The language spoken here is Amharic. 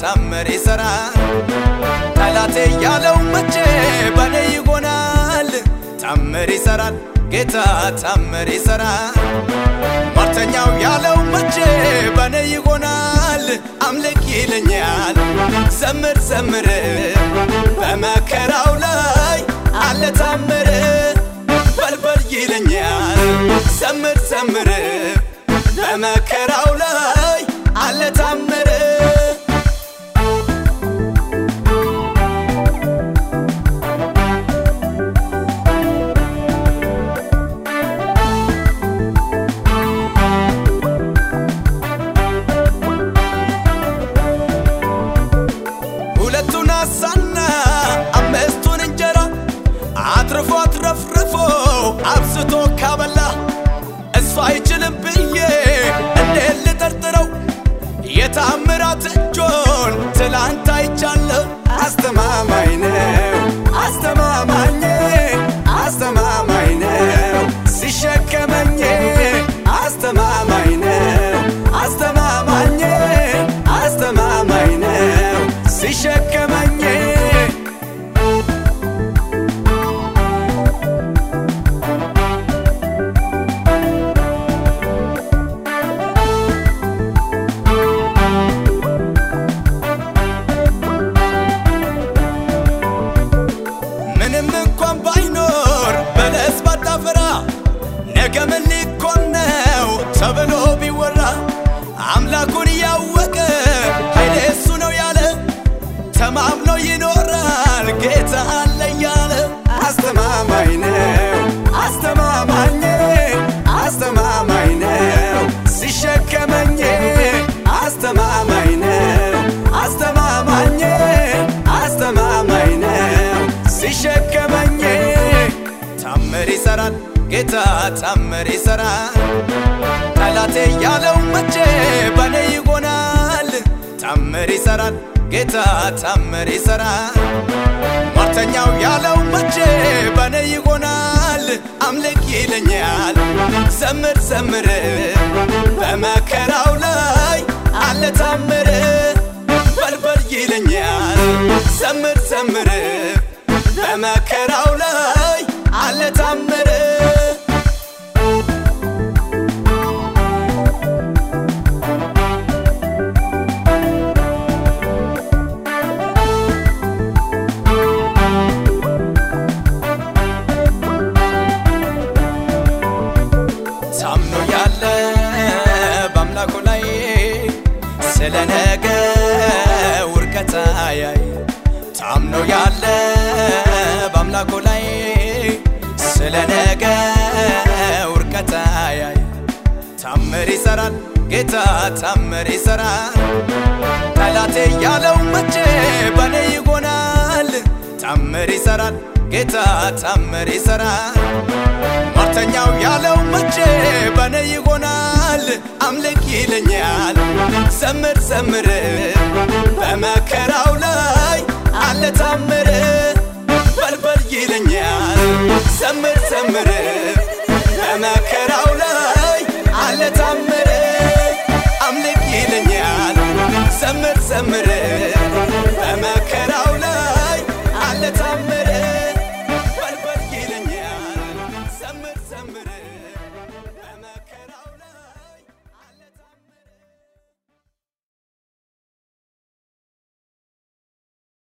ታምር ይሰራል። ጠላቴ ያለው መቼ በኔ ይሆናል። ታምር ይሰራል ጌታ ታምር ይሰራል። ሟርተኛው ያለው መቼ በኔ ይሆናል። አምልክ ይለኛል ዘምር ዘምር በመከራው ላይ አለ ታምር በልበል ይለኛል ዘምር ዘምር በመከራው ላይ አለ ታምር አትርፎ አትረፍርፎ አብዝቶ ካበላ እሱ አይችልም ብዬ ምን ሊኮን ነው ተብሎ ቢወራ አምላኩን እያወቀ ኃይሌ እሱ ነው ያለ ተማምኖ ይኖራል ጌታ አለ። እያለ አስተማማኝ ነው አስተማማኝ አስተማማኝ ነው። ሲሸከመኝ አስተማማኝ ነው አስተማማኝ አስተማማኝ ነው። ሲሸከመኝ ታምር ይሰራል ጌታ ታምር ይሰራል። ጠላቴ ያለው መቼ በኔ ይሆናል? ታምር ይሰራል። ጌታ ታምር ይሰራል። ሟርተኛው ያለው መቼ በኔ ይሆናል? አምልክ ይለኛል። ዘምር ዘምር በመከራው ላይ አለ ታምር በልበል ይለኛል። ዘምር ዘምር በመከራው ላይ አለ ታምር ያለ በአምላኩ ላይ ስለ ነገ ውርቀት አያይ። ታምኖ ያለ በአምላኩ ላይ ስለ ነገ ውርቀት አያይ። ታምር ይሰራል ጌታ ታምር ይሰራል። ጠላቴ ያለው መቼ በኔ ይሆናል? ታምር ይሰራል ጌታ ታምር ይሰራል። ሟርተኛው ያለው መቼ በኔ ይሆናል? አምልክ ይለኛል። ዘምር ዘምር በመከራው ላይ አለ ታምር። በልበል ይለኛል። ዘምር ዘምር